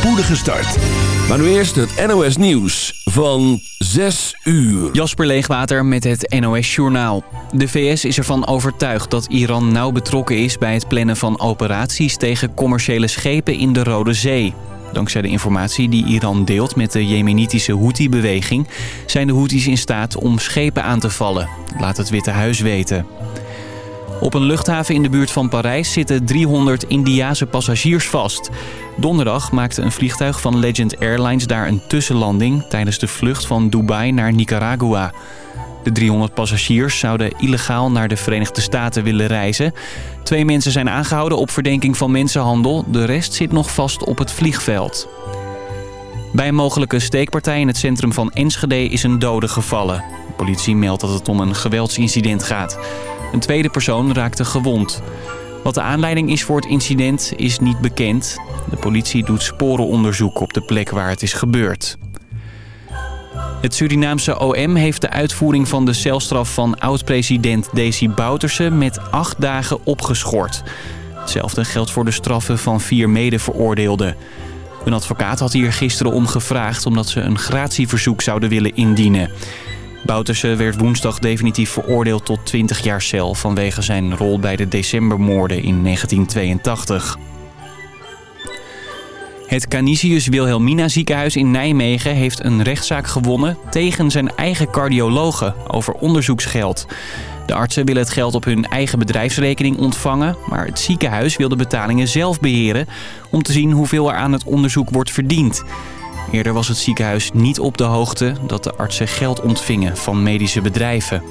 spoedige start. Maar nu eerst het NOS Nieuws van 6 uur. Jasper Leegwater met het NOS Journaal. De VS is ervan overtuigd dat Iran nauw betrokken is bij het plannen van operaties tegen commerciële schepen in de Rode Zee. Dankzij de informatie die Iran deelt met de jemenitische Houthi-beweging... zijn de Houthis in staat om schepen aan te vallen, laat het Witte Huis weten. Op een luchthaven in de buurt van Parijs zitten 300 Indiase passagiers vast. Donderdag maakte een vliegtuig van Legend Airlines daar een tussenlanding... tijdens de vlucht van Dubai naar Nicaragua. De 300 passagiers zouden illegaal naar de Verenigde Staten willen reizen. Twee mensen zijn aangehouden op verdenking van mensenhandel. De rest zit nog vast op het vliegveld. Bij een mogelijke steekpartij in het centrum van Enschede is een dode gevallen. De politie meldt dat het om een geweldsincident gaat. Een tweede persoon raakte gewond. Wat de aanleiding is voor het incident is niet bekend. De politie doet sporenonderzoek op de plek waar het is gebeurd. Het Surinaamse OM heeft de uitvoering van de celstraf van oud-president Desi Bouterse met acht dagen opgeschort. Hetzelfde geldt voor de straffen van vier mede-veroordeelden. Een advocaat had hier gisteren om gevraagd omdat ze een gratieverzoek zouden willen indienen. Bouterse werd woensdag definitief veroordeeld tot 20 jaar cel... vanwege zijn rol bij de decembermoorden in 1982. Het Canisius Wilhelmina ziekenhuis in Nijmegen heeft een rechtszaak gewonnen... tegen zijn eigen cardiologen over onderzoeksgeld. De artsen willen het geld op hun eigen bedrijfsrekening ontvangen... maar het ziekenhuis wil de betalingen zelf beheren... om te zien hoeveel er aan het onderzoek wordt verdiend... Eerder was het ziekenhuis niet op de hoogte dat de artsen geld ontvingen van medische bedrijven.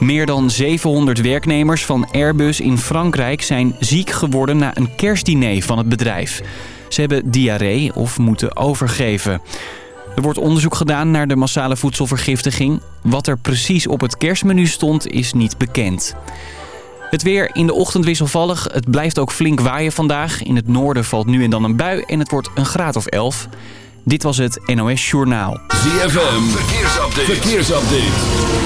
Meer dan 700 werknemers van Airbus in Frankrijk zijn ziek geworden na een kerstdiner van het bedrijf. Ze hebben diarree of moeten overgeven. Er wordt onderzoek gedaan naar de massale voedselvergiftiging. Wat er precies op het kerstmenu stond is niet bekend. Het weer in de ochtend wisselvallig. Het blijft ook flink waaien vandaag. In het noorden valt nu en dan een bui en het wordt een graad of 11. Dit was het NOS Journaal. ZFM, verkeersupdate. verkeersupdate.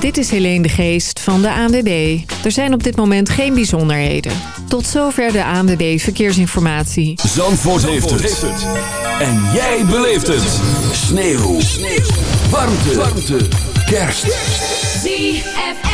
Dit is Helene de Geest van de ANWB. Er zijn op dit moment geen bijzonderheden. Tot zover de ANWB Verkeersinformatie. Zandvoort, heeft, het. En jij beleeft het. Sneeuw. Sneeuw. Warmte. Warmte. Kerst. ZFM.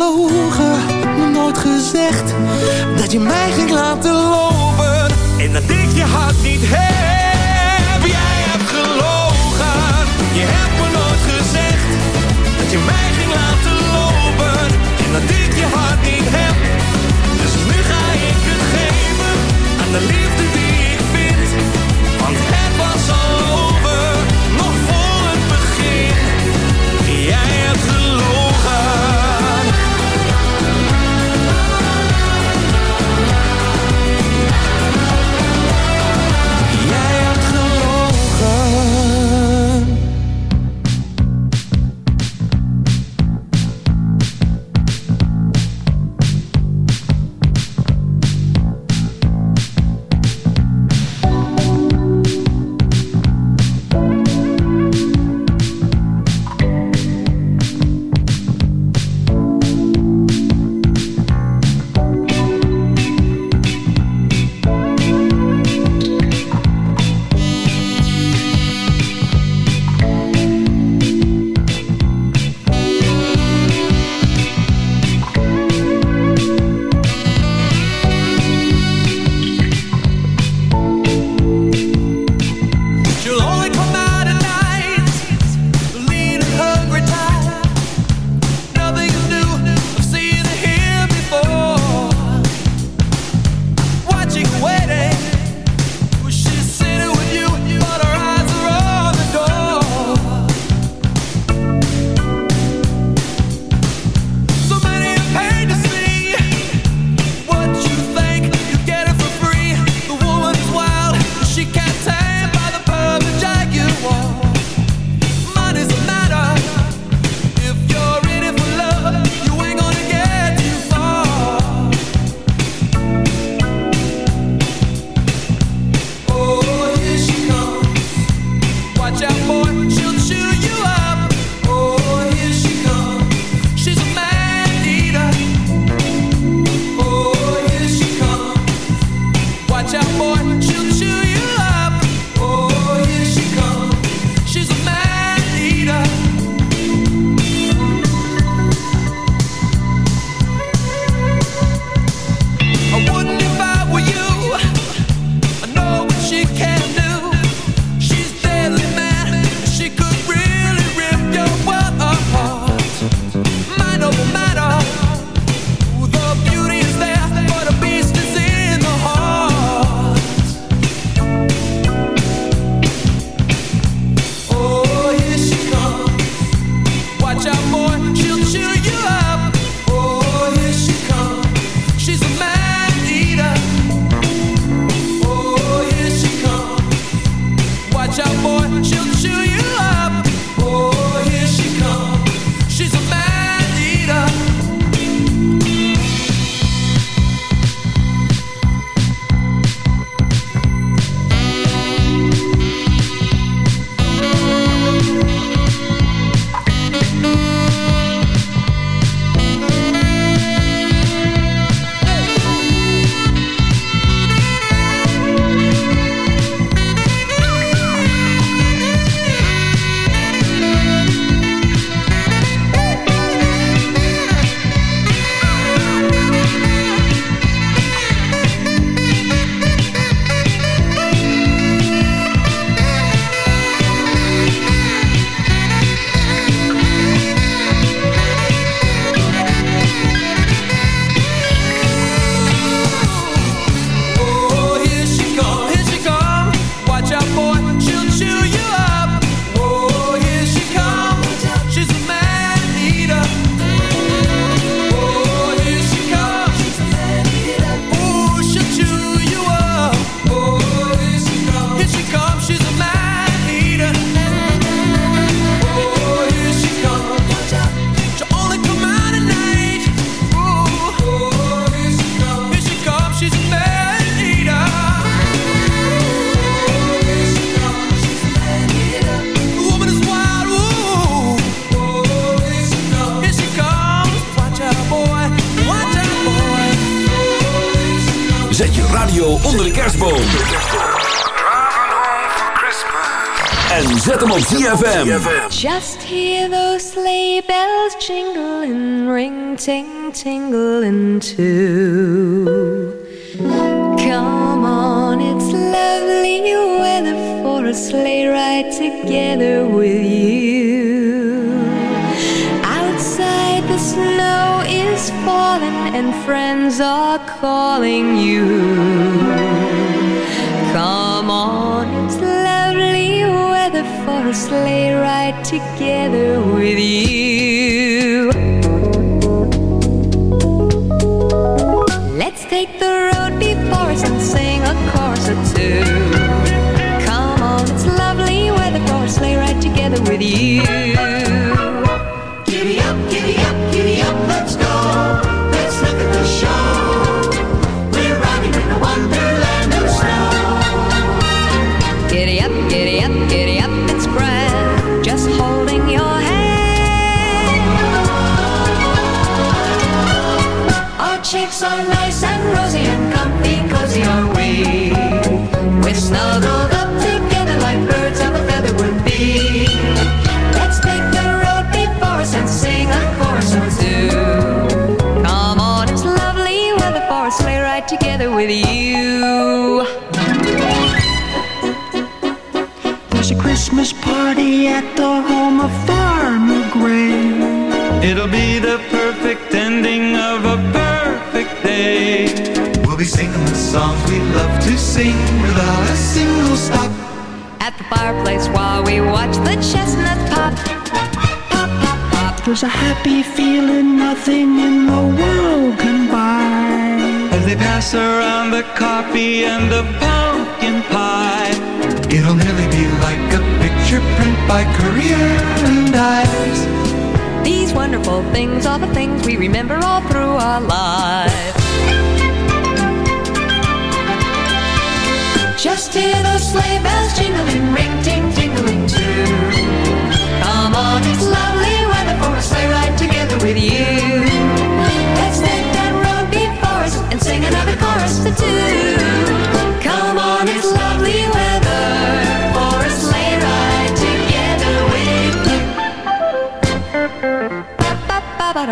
Gelogen, nooit gezegd dat je mij ging laten lopen en dat ik je hart niet heb.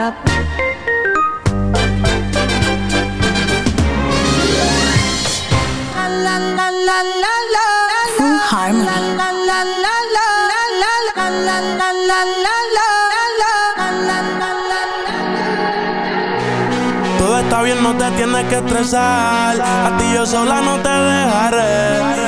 Ba-ba-ba-ba-da. Full harmony. Todo está bien, no te tienes que estresar. A ti yo sola no te dejaré.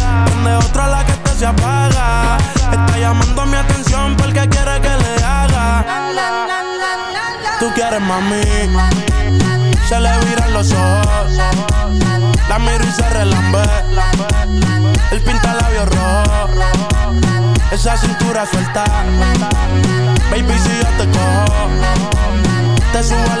Prende otra la que este se apaga. Está llamando mi atención porque quiere que le haga. Tú quieres mami. Se le viran los ojos. La miro y se relambe. El pinta labios rojo. Esa cintura suelta. Baby, si yo te cojo, te subo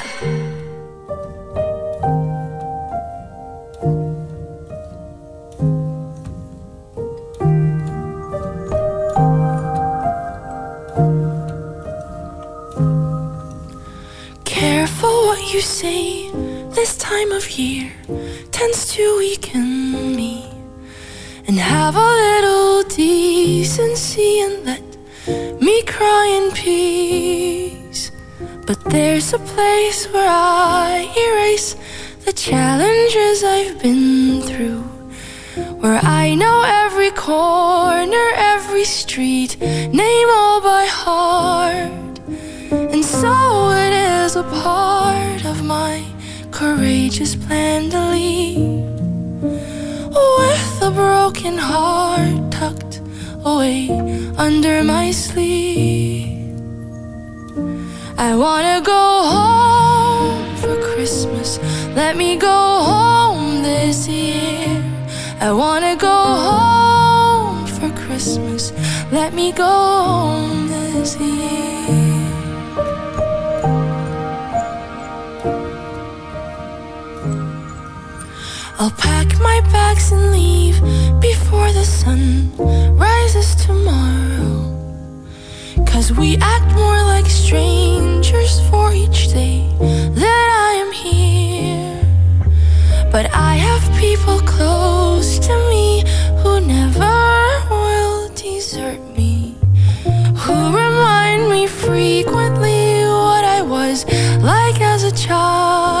Tends to weaken me. And have a little decency and let me cry in peace. But there's a place where I erase the challenges I've been through. Where I know every corner, every street, name all by heart. And so it is a part of my courageous plan to leave with a broken heart tucked away under my sleeve. I wanna go home for Christmas. Let me go home this year. I wanna go home for Christmas. Let me go home this year. I'll pack my bags and leave before the sun rises tomorrow. Cause we act more like strangers for each day that I am here. But I have people close to me who never will desert me. Who remind me frequently what I was like as a child.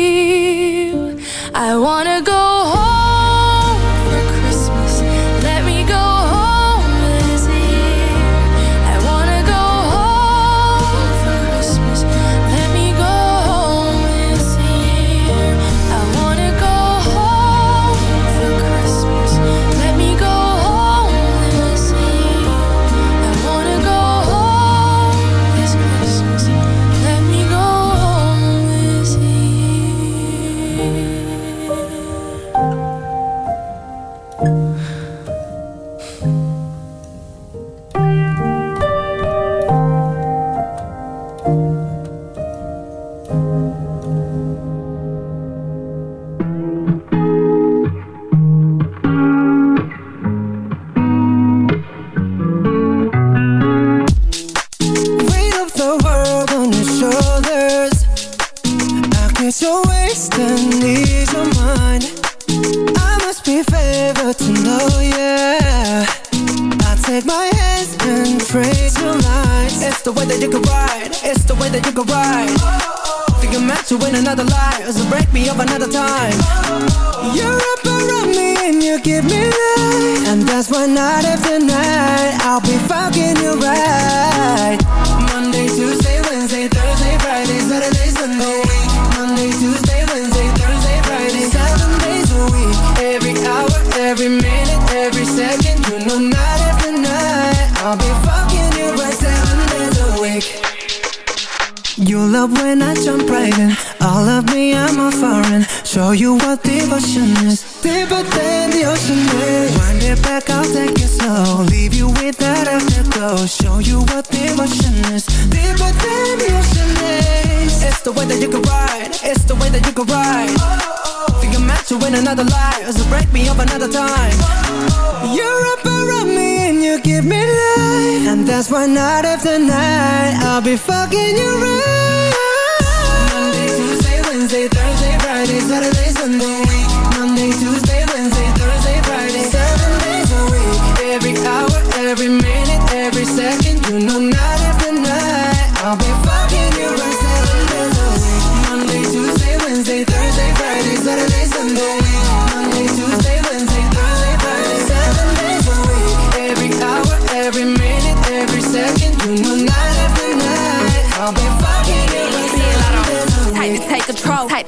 That you can ride. Think I'm meant to win another life, so break me up another time. You're up around me and you give me life, and that's why night after night I'll be fucking you right. Love when I jump right in. All of me, I'm a foreign. Show you what devotion is. Deeper than the ocean is. Wind it back, I'll take it slow. Leave you with that afterglow. Show you what devotion is. Deeper than the ocean is. It's the way that you can ride. It's the way that you can ride. meant to win another life. So break me up another time. You're up around me and you give me life. And that's why night after night I'll be fucking you right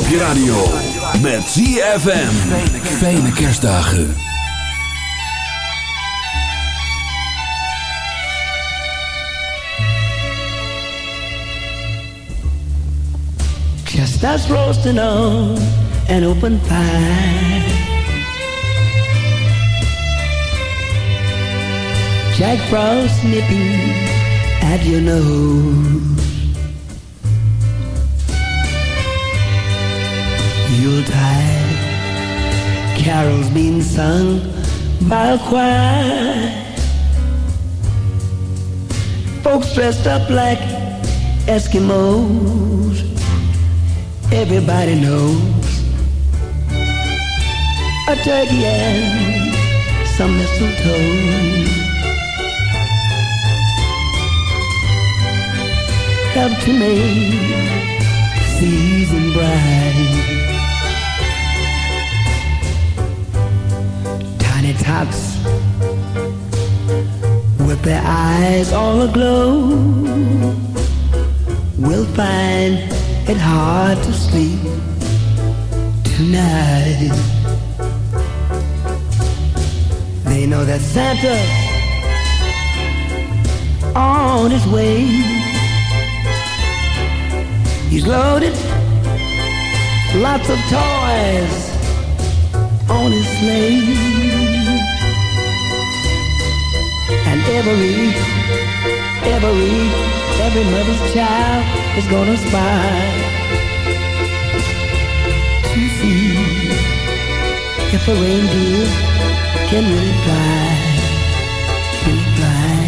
op je radio. Met ZFM. Fijne kerstdagen. Just us roasting on an open fire. Jack Frost nipping at your nose. Yuletide carols being sung by a choir. Folks dressed up like Eskimos. Everybody knows a turkey and some mistletoe. Help to make the season bright. Tiny with their eyes all aglow will find it hard to sleep tonight. They know that Santa's on his way. He's loaded lots of toys on his sleigh. And every, every, every mother's child is gonna spy to see if a reindeer can really fly, really fly.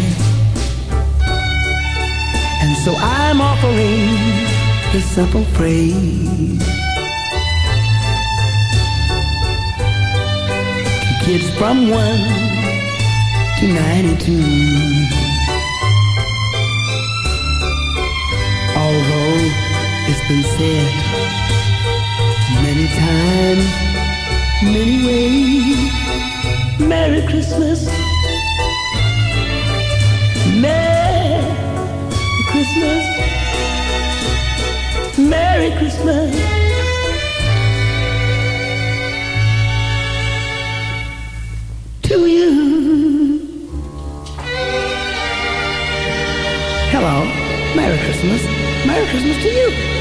And so I'm offering this simple phrase kids from one to ninety-two. Although it's been said many times, many ways. Merry Christmas. Merry Christmas. Merry Christmas. To you. Hello. Merry Christmas. Merry Christmas to you.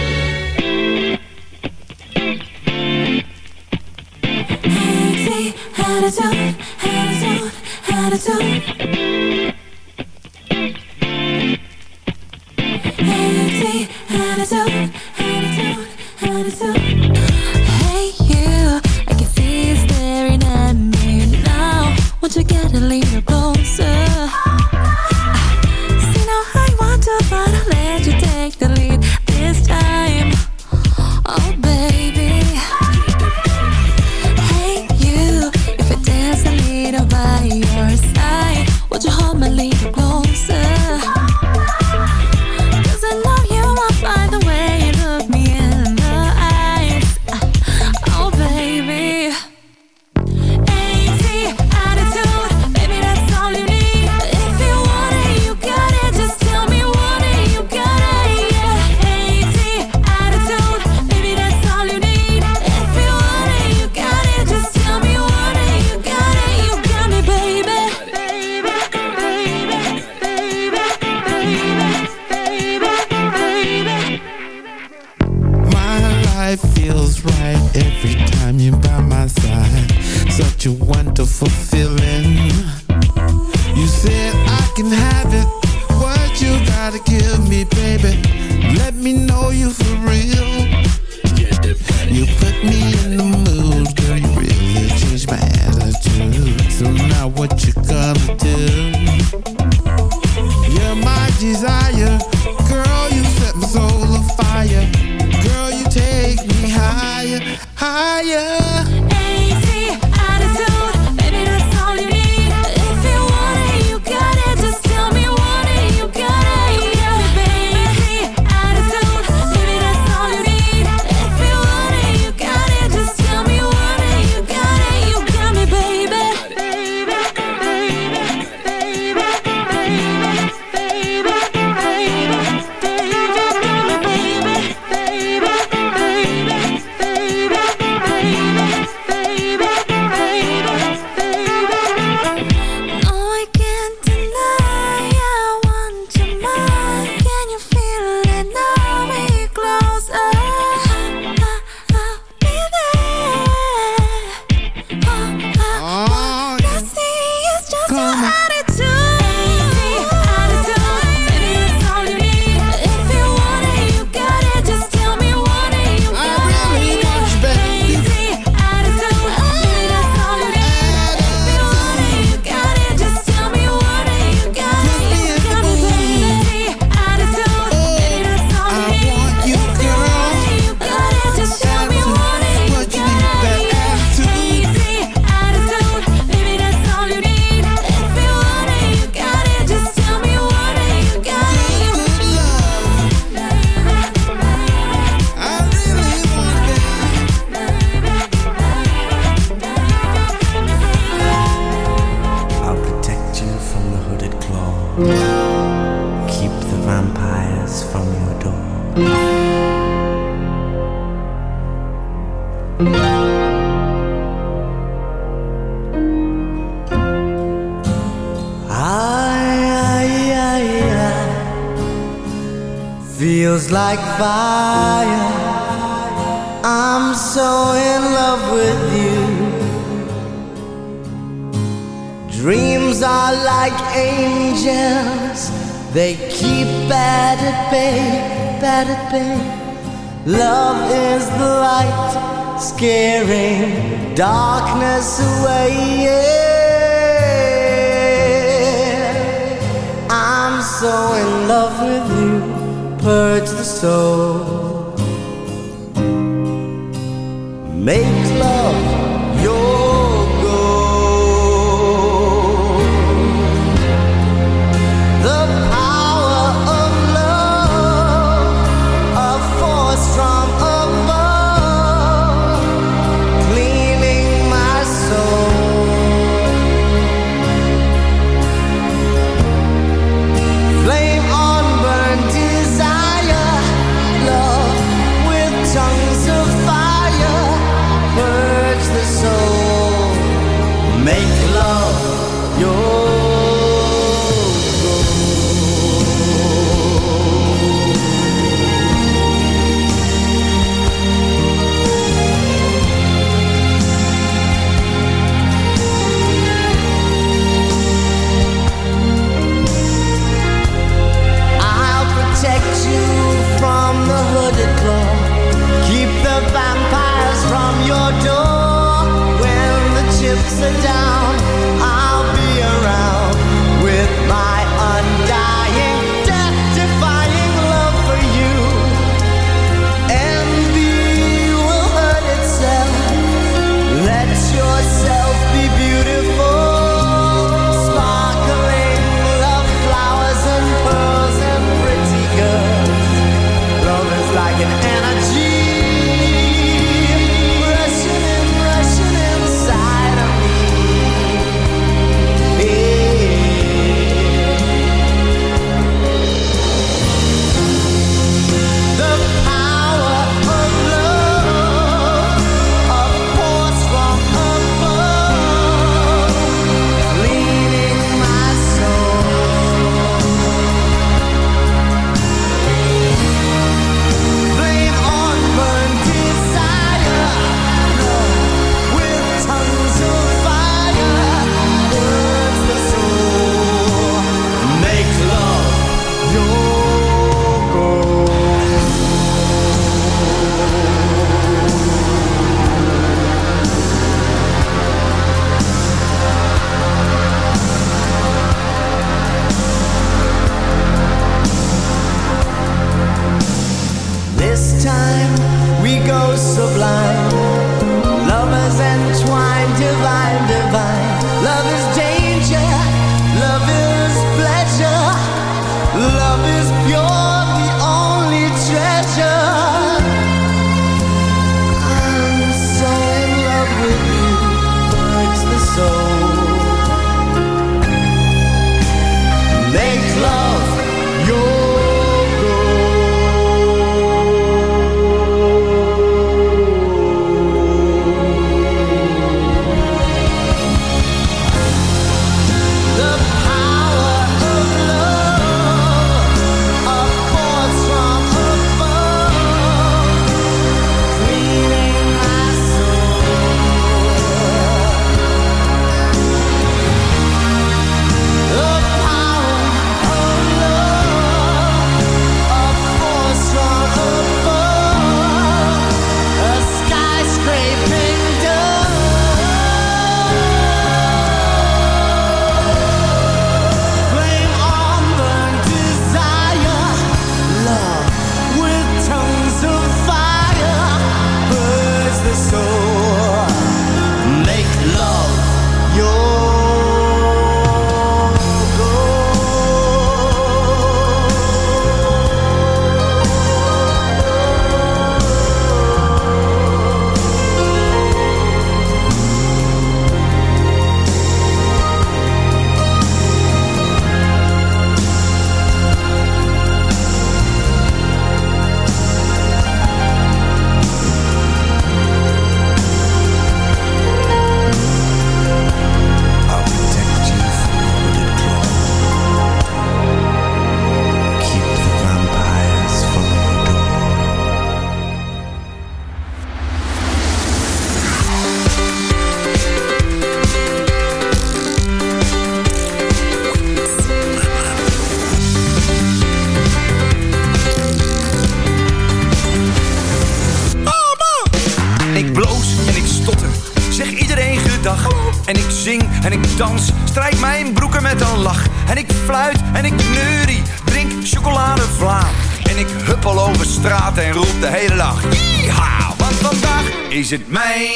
it mine?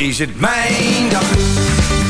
is het mijn dag.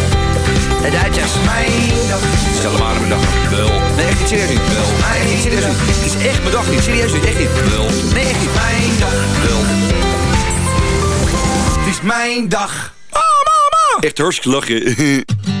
Het dat is mijn dag. Stel maar mijn dag. Wel. Nee, echt niet serieus niet. Wel. Nee, niet serieus. Het is echt mijn dag niet. Serieus niet. Echt. Wel. Nee, echt. Mijn dag. Wel. Het is mijn dag. Oh, mama. Echt hartstikke lachje.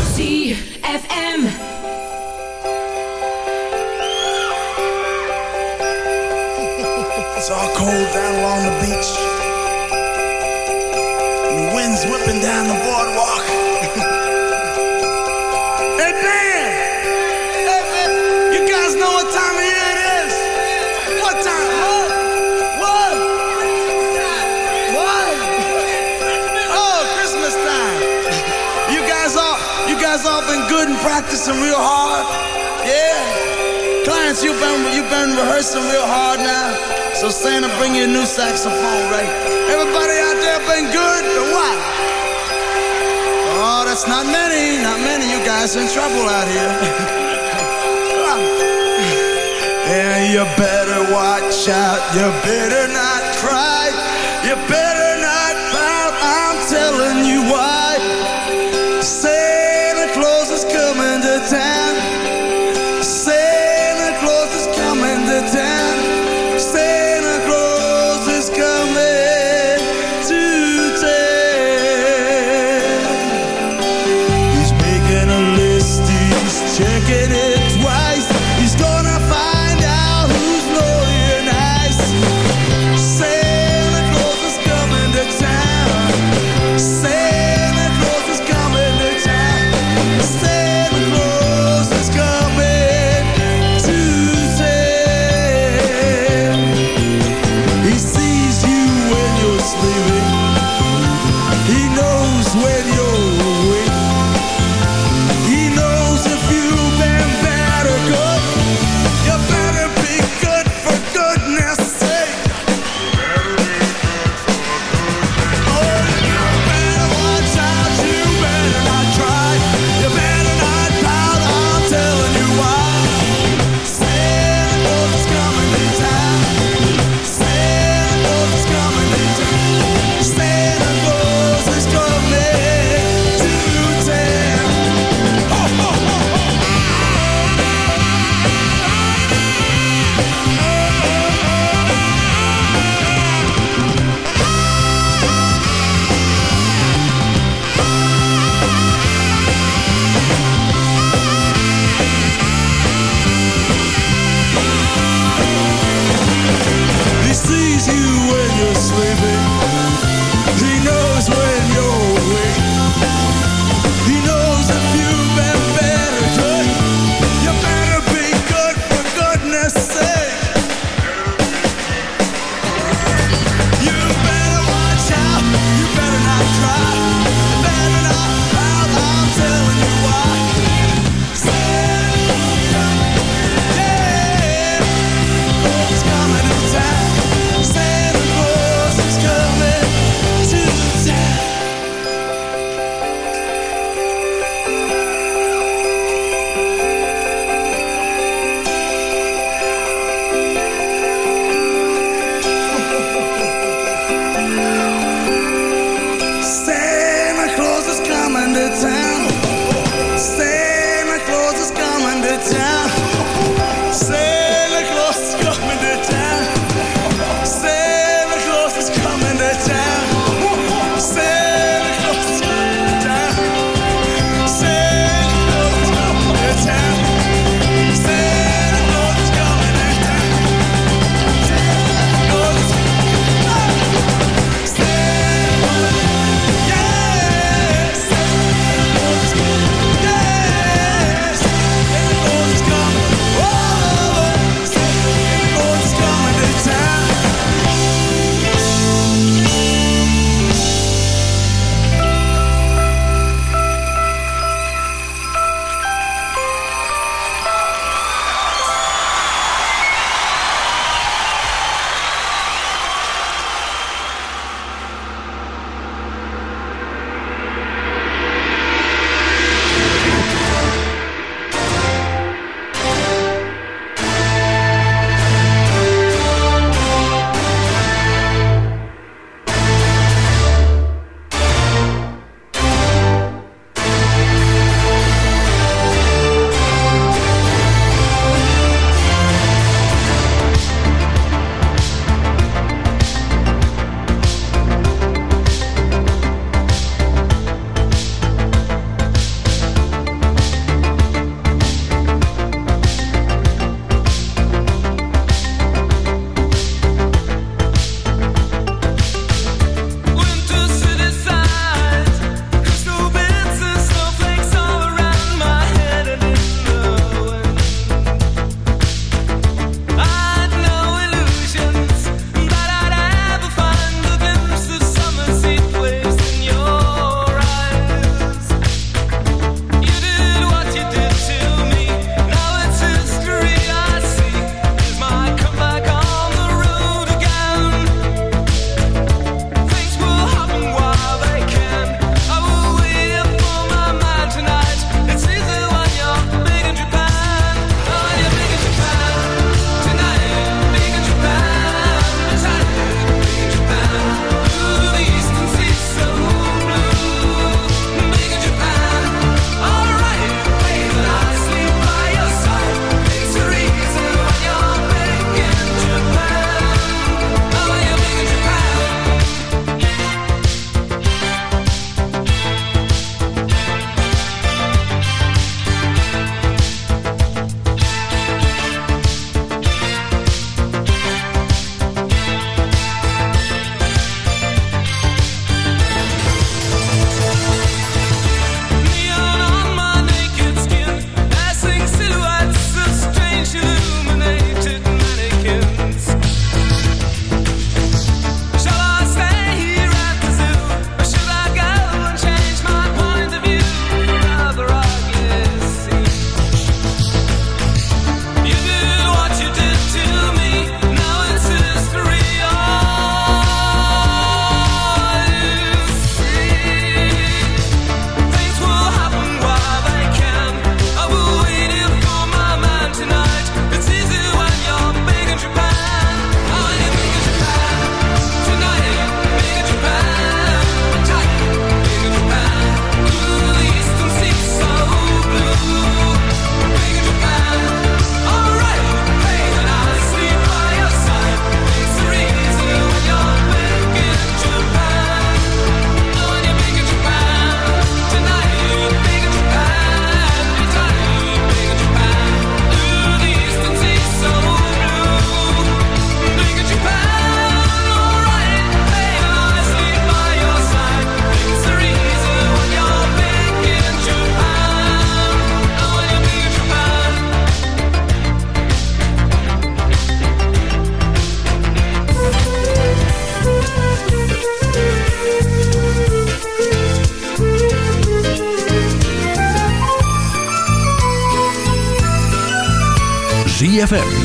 Saying Santa bring you a new saxophone, right? Everybody out there been good but what? Oh, that's not many, not many. You guys in trouble out here. and you better watch out. You better not cry. You better.